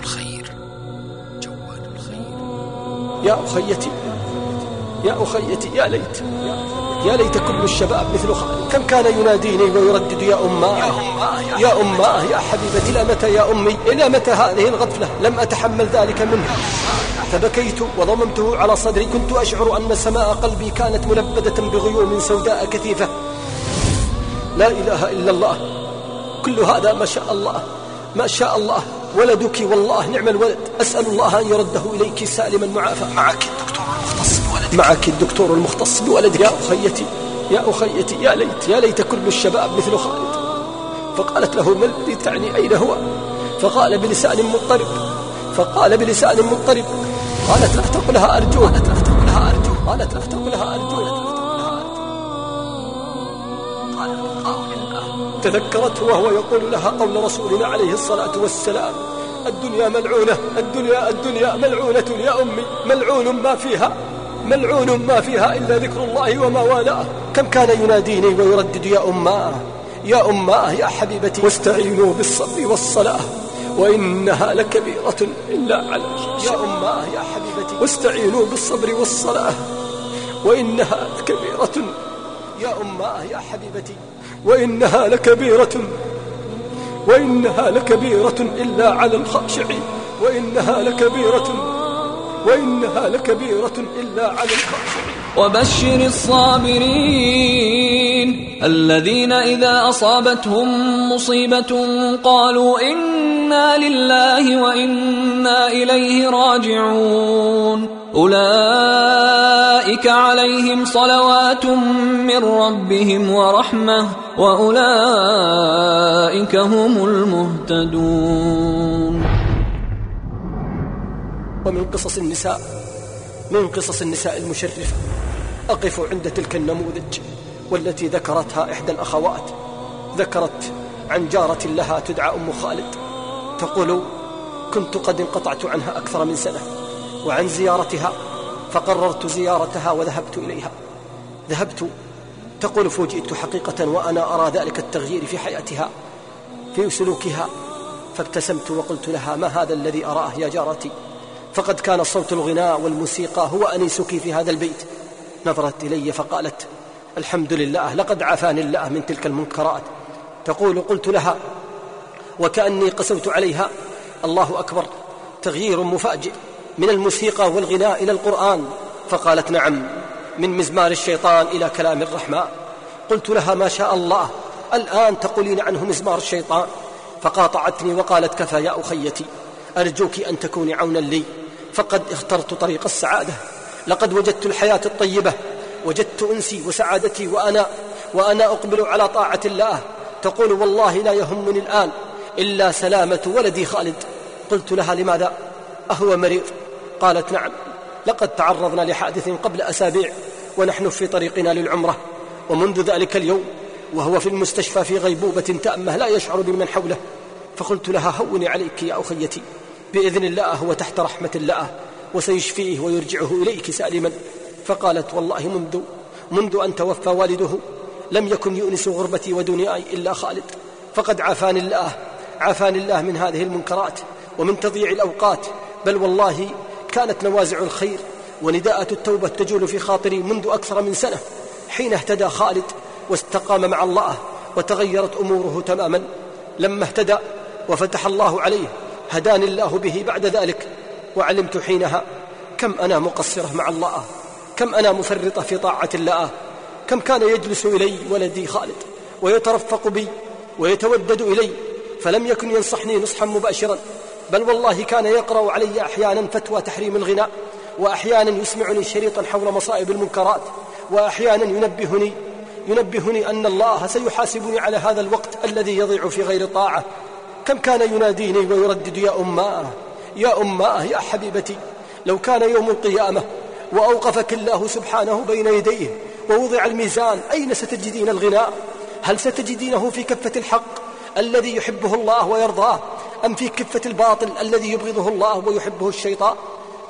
الخير. جواد الخير. يا أخيتي يا أخيتي يا ليت يا ليت كل الشباب مثل خالد كم كان يناديني ويردد يا أماه يا أماه يا حبيبتي. إلى متى يا أمي؟ إلى متى هذه الغفلة؟ لم أتحمل ذلك منه. فبكيت وضممته على صدري. كنت أشعر أن سماء قلبي كانت ملبدة بغيوم سوداء كثيفة. لا إله إلا الله. كل هذا ما شاء الله ما شاء الله. ولدك والله نعم الولد. أسأل الله أن يرده إليك سالما معافى. معك الدكتور المختص بولدك. معك الدكتور المختص بولدك. يا أخيتي يا أخيتي يا ليت يا ليت كل الشباب مثل خالد. فقالت له ما الذي تعني أين هو؟ فقال بلسان مضطرب. فقال بلسان مضطرب. قالت لا تقلها أرجو قالت لا تقلها أرجو قالت لا تقلها أرجو قال بقول الله تذكرت وهو يقول لها قول رسولنا عليه الصلاة والسلام الدنيا ملعونة الدنيا الدنيا ملعونة يا أمي ملعون ما فيها ملعون ما فيها إلا ذكر الله وما والاه. كم كان يناديني ويردد يا أماه يا أماه يا حبيبتي واستعينوا بالصبر والصلاة وإنها لكبيرة إلا على يا أماه يا حبيبتي واستعينوا بالصبر والصلاة وإنها لكبيرة. يا أماه يا حبيبتي وإنها لكبيرة وإنها لكبيرة إلا على الخاشعين. وإنها لكبيرة وإنها لكبيرة إلا على الخاشعين. وبشر الصابرين الذين إذا أصابتهم مصيبة قالوا إنا لله وإنا إليه راجعون. أولئك عليهم صلوات من ربهم ورحمة وأولئك هم المهتدون. ومن قصص النساء من قصص النساء المشرفة أقف عند تلك النموذج والتي ذكرتها إحدى الأخوات. ذكرت عن جارة لها تدعى أم خالد. تقول كنت قد انقطعت عنها أكثر من سنة. وعن زيارتها فقررت زيارتها وذهبت إليها. ذهبت تقول فوجئت حقيقة وأنا أرى ذلك التغيير في حياتها في سلوكها. فابتسمت وقلت لها ما هذا الذي أراه يا جارتي؟ فقد كان صوت الغناء والموسيقى هو أنيسك في هذا البيت. نظرت إلي فقالت الحمد لله لقد عافاني الله من تلك المنكرات. تقول قلت لها وكأني قسوت عليها. الله أكبر تغيير مفاجئ. من الموسيقى والغناء إلى القرآن. فقالت نعم من مزمار الشيطان إلى كلام الرحمن. قلت لها ما شاء الله الآن تقولين عنه مزمار الشيطان. فقاطعتني وقالت كفى يا أخيتي أرجوك أن تكوني عونا لي. فقد اخترت طريق السعادة. لقد وجدت الحياة الطيبة. وجدت أنسي وسعادتي وأنا وأنا أقبل على طاعة الله. تقول والله لا يهمني الآن إلا سلامة ولدي خالد. قلت لها لماذا؟ أهو مريض. قالت نعم لقد تعرضنا لحادث قبل أسابيع ونحن في طريقنا للعمرة ومنذ ذلك اليوم وهو في المستشفى في غيبوبة تأمة لا يشعر بمن حوله فقلت لها هوني عليك يا أخيتي بإذن الله هو تحت رحمة الله وسيشفيه ويرجعه إليك سالما. فقالت والله منذ منذ أن توفى والده لم يكن يؤنس غربتي ودنياي إلا خالد فقد عافاني الله عافاني الله من هذه المنكرات ومن تضييع الأوقات بل والله كانت نوازع الخير ونداءة التوبة تجول في خاطري منذ أكثر من سنة. حين اهتدى خالد واستقام مع الله وتغيرت أموره تماما لما اهتدى وفتح الله عليه هداني الله به بعد ذلك. وعلمت حينها كم أنا مقصرة مع الله؟ كم أنا مفرطة في طاعة الله؟ كم كان يجلس إلي ولدي خالد ويترفق بي ويتودد إلي فلم يكن ينصحني نصحا مباشرا. بل والله كان يقرأ علي أحيانا فتوى تحريم الغناء وأحيانا يسمعني شريطا حول مصائب المنكرات وأحيانا ينبهني ينبهني أن الله سيحاسبني على هذا الوقت الذي يضيع في غير طاعة. كم كان يناديني ويردد يا أماه يا أماه يا حبيبتي لو كان يوم القيامة وأوقفك الله سبحانه بين يديه ووضع الميزان أين ستجدين الغناء؟ هل ستجدينه في كفة الحق الذي يحبه الله ويرضاه؟ أم في كفة الباطل الذي يبغضه الله ويحبه الشيطان؟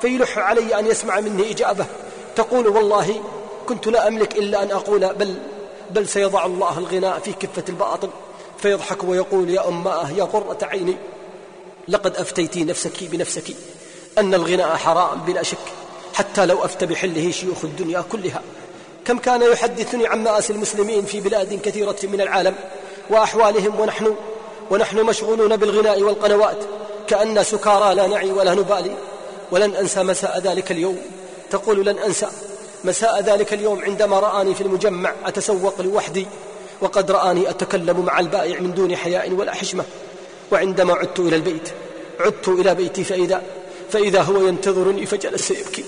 فيلح علي أن يسمع مني إجابة. تقول والله كنت لا أملك إلا أن أقول بل بل سيضع الله الغناء في كفة الباطل. فيضحك ويقول يا أماه يا قرة عيني لقد أفتيت نفسك بنفسك أن الغناء حرام بلا شك حتى لو أفتى بحله شيوخ الدنيا كلها. كم كان يحدثني عن مآسي المسلمين في بلاد كثيرة من العالم وأحوالهم ونحن ونحن مشغولون بالغناء والقنوات كأن سكارى لا نعي ولا نبالي ولن أنسى مساء ذلك اليوم. تقول لن أنسى مساء ذلك اليوم عندما رآني في المجمع أتسوق لوحدي وقد رآني أتكلم مع البائع من دون حياء ولا حشمة. وعندما عدت إلى البيت عدت إلى بيتي فإذا فإذا هو ينتظرني فجلس يبكي.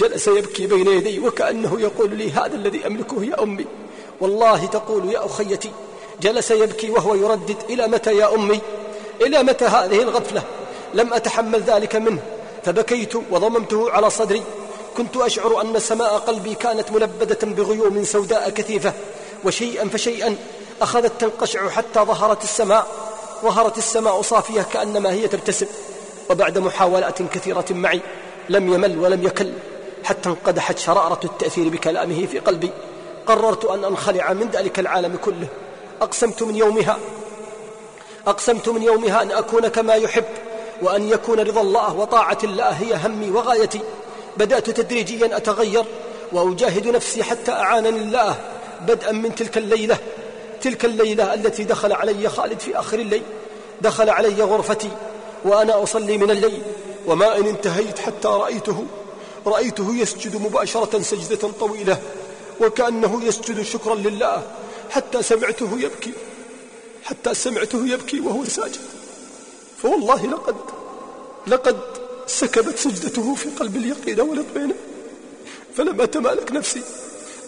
جلس يبكي بين يدي وكأنه يقول لي هذا الذي أملكه يا أمي. والله تقول يا أخيتي جلس يبكي وهو يردد إلى متى يا أمي؟ إلى متى هذه الغفلة؟ لم أتحمل ذلك منه. فبكيت وضممته على صدري. كنت أشعر أن سماء قلبي كانت ملبدة بغيوم سوداء كثيفة. وشيئا فشيئا أخذت تنقشع حتى ظهرت السماء. ظهرت السماء صافية كأنما هي ترتسم وبعد محاولات كثيرة معي لم يمل ولم يكل. حتى انقدحت شرارة التأثير بكلامه في قلبي. قررت أن أنخلع من ذلك العالم كله. أقسمت من يومها أقسمت من يومها أن أكون كما يحب وأن يكون رضا الله وطاعة الله هي همي وغايتي. بدأت تدريجيا أتغير وأجاهد نفسي حتى أعانني الله بدءا من تلك الليلة تلك الليلة التي دخل علي خالد في آخر الليل دخل علي غرفتي وأنا أصلي من الليل وما إن انتهيت حتى رأيته رأيته يسجد مباشرة سجدة طويلة وكأنه يسجد شكرا لله حتى سمعته يبكي حتى سمعته يبكي وهو ساجد. فوالله لقد لقد سكبت سجدته في قلب اليقين والإطمئنان. فلم أتمالك نفسي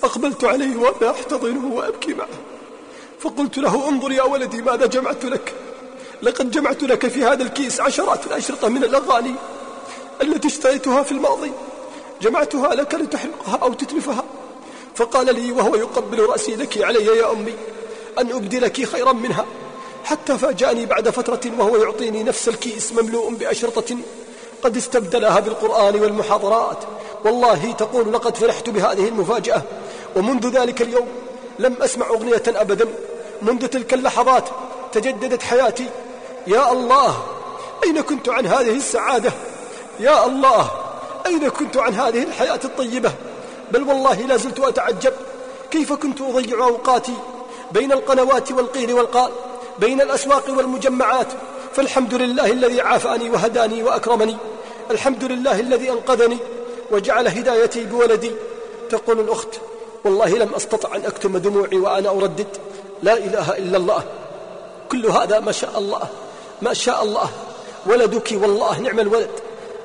أقبلت عليه وأنا أحتضنه وأبكي معه. فقلت له انظر يا ولدي ماذا جمعت لك؟ لقد جمعت لك في هذا الكيس عشرات الأشرطة من الأغاني التي اشتريتها في الماضي. جمعتها لك لتحرقها أو تتلفها. فقال لي وهو يقبل رأسي لك علي يا أمي أن أبدلك خيرا منها حتى فاجأني بعد فترة وهو يعطيني نفس الكيس مملوء بأشرطة قد استبدلها بالقرآن والمحاضرات. والله تقول لقد فرحت بهذه المفاجأة ومنذ ذلك اليوم لم أسمع أغنية أبدا. منذ تلك اللحظات تجددت حياتي. يا الله أين كنت عن هذه السعادة؟ يا الله أين كنت عن هذه الحياة الطيبة؟ بل والله لا زلت أتعجب. كيف كنت أضيع أوقاتي بين القنوات والقيل والقال بين الأسواق والمجمعات؟ فالحمد لله الذي عافاني وهداني وأكرمني. الحمد لله الذي أنقذني وجعل هدايتي بولدي. تقول الأخت والله لم أستطع أن أكتم دموعي وأنا أردد. لا إله إلا الله. كل هذا ما شاء الله ما شاء الله. ولدك والله نعم الولد.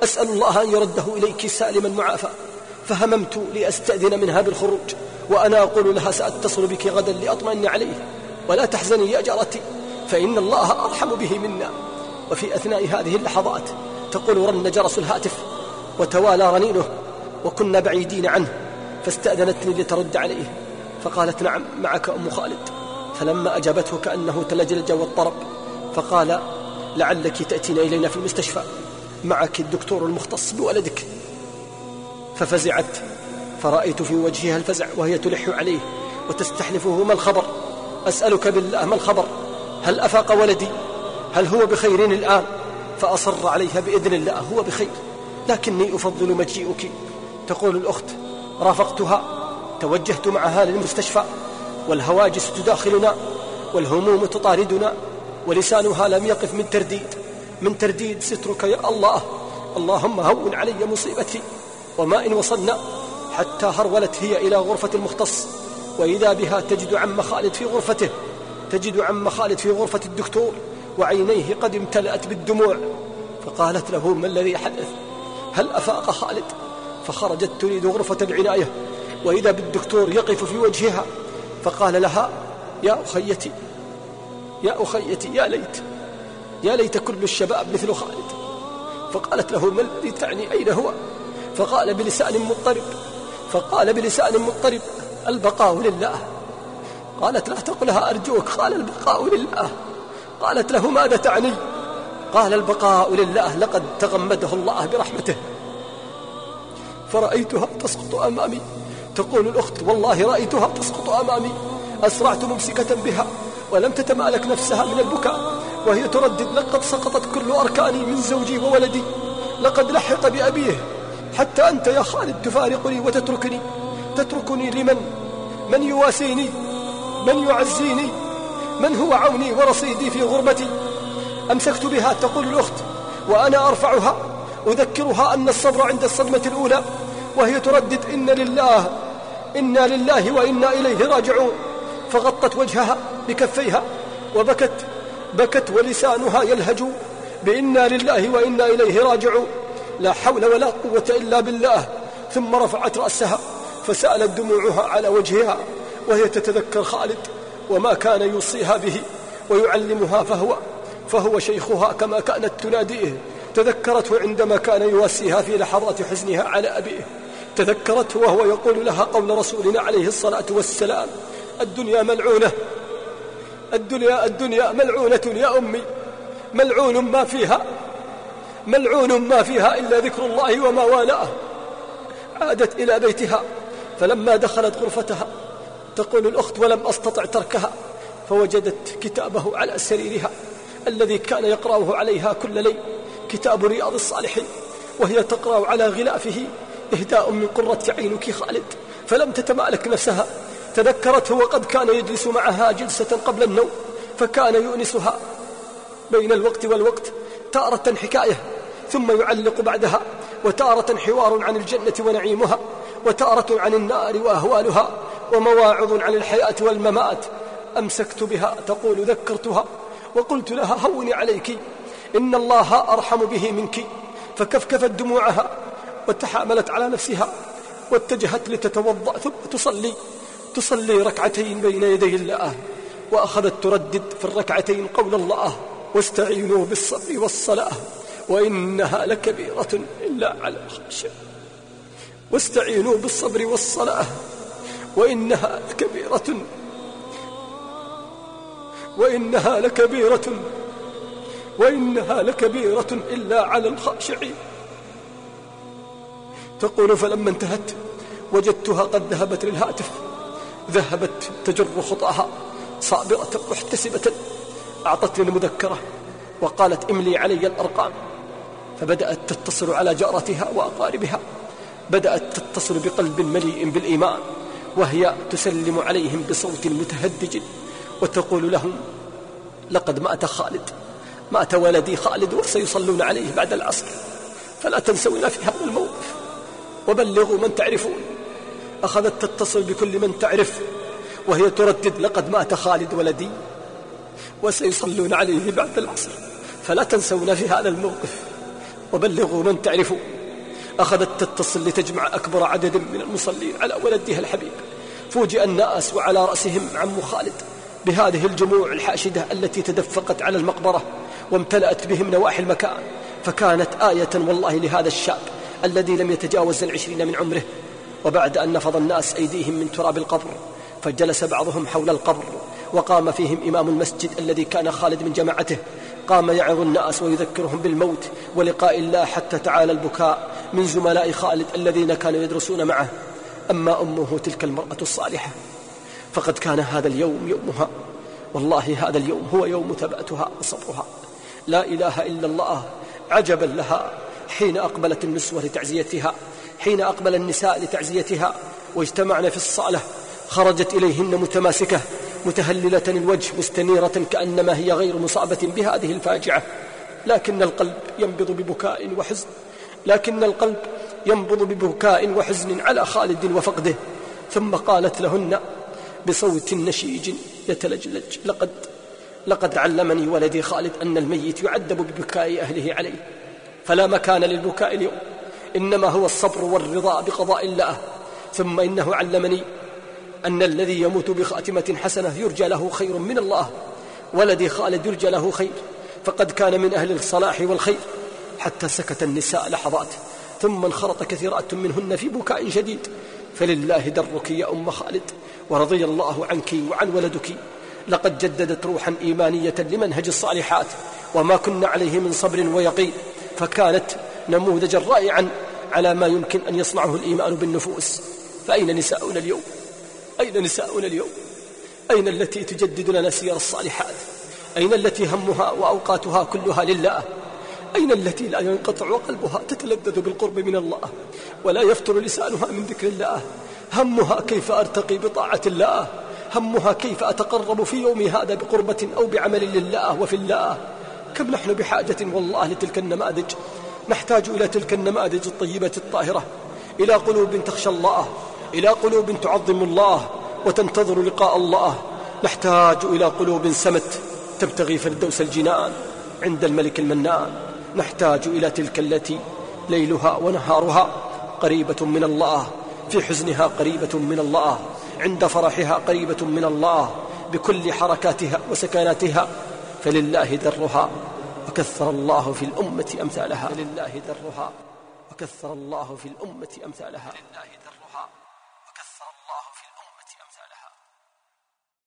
أسأل الله أن يرده إليك سالما معافى. فهممت لأستأذن منها بالخروج وأنا أقول لها سأتصل بك غدا لأطمئن عليه. ولا تحزني يا جارتي فإن الله أرحم به منا. وفي أثناء هذه اللحظات تقول رن جرس الهاتف وتوالى رنينه وكنا بعيدين عنه فاستأذنتني لترد عليه. فقالت نعم معك أم خالد. فلما أجابته كأنه تلجلج واضطرب فقال لعلك تأتين إلينا في المستشفى. معك الدكتور المختص بولدك. ففزعت. فرأيت في وجهها الفزع وهي تلح عليه وتستحلفه ما الخبر؟ أسألك بالله ما الخبر؟ هل أفاق ولدي؟ هل هو بخير الآن؟ فأصر عليها بإذن الله هو بخير. لكني أفضل مجيئك. تقول الأخت رافقتها. توجهت معها للمستشفى. والهواجس تداخلنا. والهموم تطاردنا. ولسانها لم يقف من ترديد. من ترديد سترك يا الله. اللهم هون علي مصيبتي. وما إن وصلنا حتى هرولت هي إلى غرفة المختص. وإذا بها تجد عم خالد في غرفته تجد عم خالد في غرفة الدكتور وعينيه قد امتلأت بالدموع. فقالت له ما الذي حدث؟ هل أفاق خالد؟ فخرجت تريد غرفة العناية وإذا بالدكتور يقف في وجهها فقال لها يا أخيتي يا أخيتي يا ليت يا ليت كل الشباب مثل خالد. فقالت له ما الذي تعني؟ أين هو؟ فقال بلسان مضطرب فقال بلسان مضطرب البقاء لله. قالت لا تقلها أرجوك قال البقاء لله. قالت له ماذا تعني؟ قال البقاء لله لقد تغمده الله برحمته. فرأيتها تسقط أمامي. تقول الأخت والله رأيتها تسقط أمامي. أسرعت ممسكة بها ولم تتمالك نفسها من البكاء. وهي تردد لقد سقطت كل أركاني من زوجي وولدي. لقد لحق بأبيه. حتى أنت يا خالد تفارقني وتتركني. تتركني لمن؟ من يواسيني؟ من يعزيني؟ من هو عوني ورصيدي في غربتي؟ أمسكت بها تقول الأخت وأنا أرفعها أذكرها أن الصبر عند الصدمة الأولى وهي تردد إن لله إنا لله وإنا إليه راجعون. فغطت وجهها بكفيها وبكت بكت ولسانها يلهج بإنا لله وإنا إليه راجعون. لا حول ولا قوة إلا بالله. ثم رفعت رأسها فسألت دموعها على وجهها وهي تتذكر خالد وما كان يوصيها به ويعلمها فهو فهو شيخها كما كانت تناديه. تذكرته عندما كان يواسيها في لحظات حزنها على أبيه. تذكرته وهو يقول لها قول رسولنا عليه الصلاة والسلام الدنيا ملعونة الدنيا الدنيا ملعونة يا أمي ملعون ما فيها ملعون ما فيها إلا ذكر الله وما والاه. عادت إلى بيتها فلما دخلت غرفتها تقول الأخت ولم أستطع تركها فوجدت كتابه على سريرها الذي كان يقرأه عليها كل ليل كتاب رياض الصالحين وهي تقرأ على غلافه إهداء من قرة عينك خالد فلم تتمالك نفسها تذكرته وقد كان يجلس معها جلسة قبل النوم فكان يؤنسها. بين الوقت والوقت تارة حكاية ثم يعلق بعدها وتارة حوار عن الجنة ونعيمها وتارة عن النار وأهوالها ومواعظ عن الحياة والممات. أمسكت بها تقول ذكرتها وقلت لها هوني عليك إن الله أرحم به منك. فكفكفت دموعها وتحاملت على نفسها واتجهت لتتوضأ ثم تصلي. تصلي ركعتين بين يدي الله وأخذت تردد في الركعتين قول الله واستعينوا بالصبر والصلاة. وإنها لكبيرة إلا على الخاشع واستعينوا بالصبر والصلاة وإنها لكبيرة وإنها لكبيرة وإنها لكبيرة إلا على الخاشعين. تقول فلما انتهت وجدتها قد ذهبت للهاتف. ذهبت تجر خطاها صابرة محتسبة أعطتني المذكرة وقالت املي علي الأرقام. فبدأت تتصل على جارتها وأقاربها. بدأت تتصل بقلب مليء بالإيمان وهي تسلم عليهم بصوت متهدج وتقول لهم لقد مات خالد مات ولدي خالد وسيصلون عليه بعد العصر فلا تنسونا في هذا الموقف وبلغوا من تعرفون. أخذت تتصل بكل من تعرف وهي تردد لقد مات خالد ولدي وسيصلون عليه بعد العصر فلا تنسونا في هذا الموقف. وبلغوا من تعرفون أخذت تتصل لتجمع أكبر عدد من المصلين على ولدها الحبيب. فوجئ الناس وعلى رأسهم عم خالد بهذه الجموع الحاشدة التي تدفقت على المقبرة وامتلأت بهم نواحي المكان. فكانت آية والله لهذا الشاب الذي لم يتجاوز العشرين من عمره. وبعد أن نفض الناس أيديهم من تراب القبر فجلس بعضهم حول القبر وقام فيهم إمام المسجد الذي كان خالد من جماعته. قام يعظ الناس ويذكرهم بالموت ولقاء الله حتى تعالى البكاء من زملاء خالد الذين كانوا يدرسون معه. أما أمه تلك المرأة الصالحة فقد كان هذا اليوم يومها. والله هذا اليوم هو يوم ثباتها وصبرها. لا إله إلا الله عجبا لها حين أقبلت النسوة لتعزيتها حين أقبل النساء لتعزيتها واجتمعن في الصالة خرجت إليهن متماسكة متهللة الوجه مستنيرة كأنما هي غير مصابة بهذه الفاجعة. لكن القلب ينبض ببكاء وحزن. لكن القلب ينبض ببكاء وحزن على خالد وفقده. ثم قالت لهن بصوت نشيج يتلجلج لقد لقد علمني ولدي خالد أن الميت يعذب ببكاء أهله عليه. فلا مكان للبكاء اليوم. إنما هو الصبر والرضا بقضاء الله. ثم إنه علمني أن الذي يموت بخاتمة حسنة يرجى له خير من الله. ولدي خالد يرجى له خير. فقد كان من أهل الصلاح والخير. حتى سكت النساء لحظات. ثم انخرط كثيرات منهن في بكاء شديد. فلله درك يا أم خالد. ورضي الله عنك وعن ولدك. لقد جددت روحا إيمانية لمنهج الصالحات. وما كنا عليه من صبر ويقين. فكانت نموذجا رائعا على ما يمكن أن يصنعه الإيمان بالنفوس. فأين نساؤنا اليوم؟ أين نساؤنا اليوم؟ أين التي تجدد لنا سير الصالحات؟ أين التي همها وأوقاتها كلها لله؟ أين التي لا ينقطع قلبها تتلذذ بالقرب من الله ولا يفتر لسانها من ذكر الله؟ همها كيف أرتقي بطاعة الله؟ همها كيف أتقرب في يومي هذا بقربة أو بعمل لله وفي الله؟ كم نحن بحاجة والله لتلك النماذج؟ نحتاج إلى تلك النماذج الطيبة الطاهرة إلى قلوب تخشى الله. إلى قلوب تعظم الله وتنتظر لقاء الله. نحتاج إلى قلوب سمت تبتغي فردوس الجنان عند الملك المنان. نحتاج إلى تلك التي ليلها ونهارها قريبة من الله في حزنها قريبة من الله عند فرحها قريبة من الله بكل حركاتها وسكناتها. فلله درها وكثر الله في الأمة أمثالها. فلله درها وكثر الله في الأمة أمثالها.